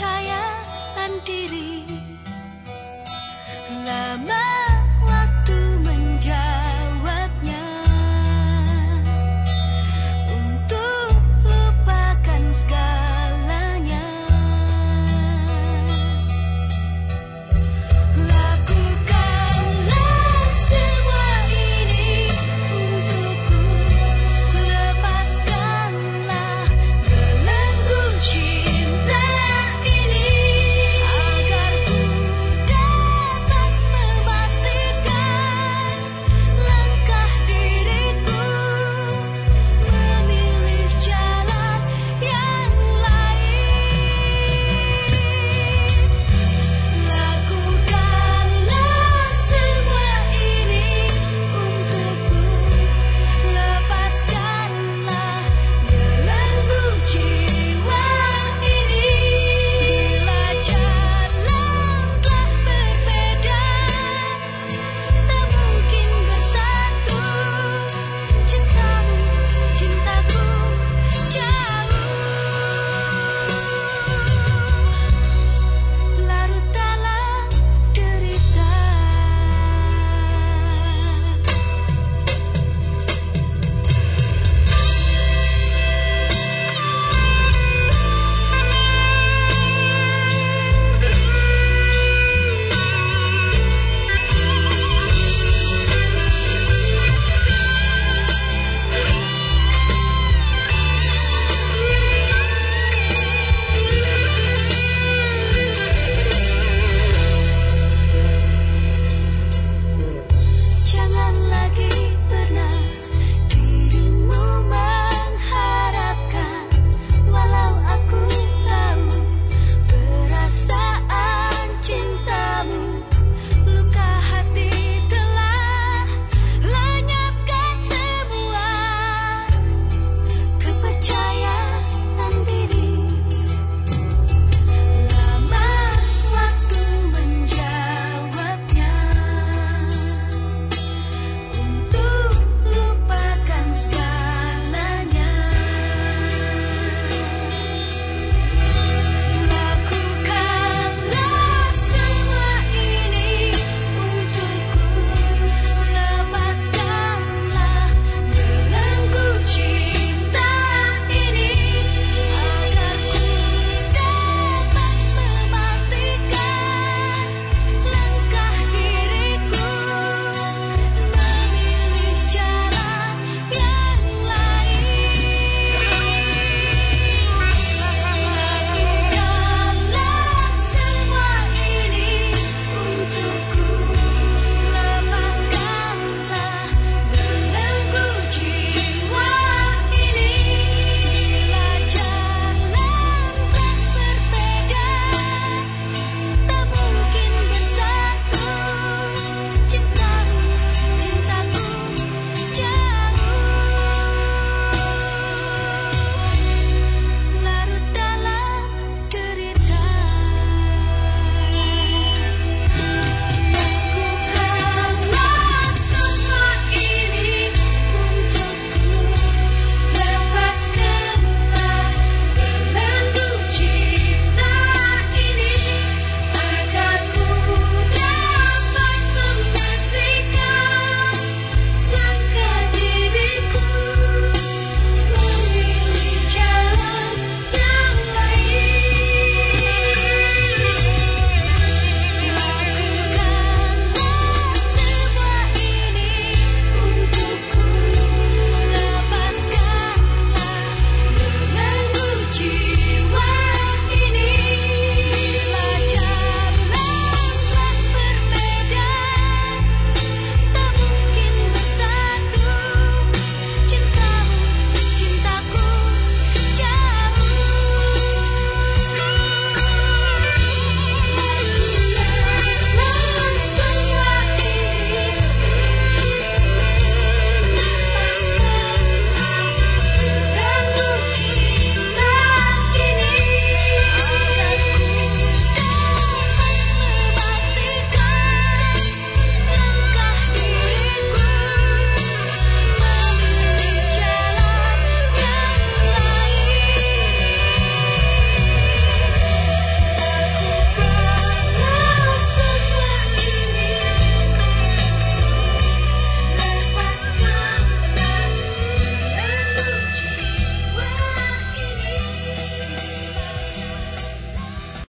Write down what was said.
kepercayaan diri. Lama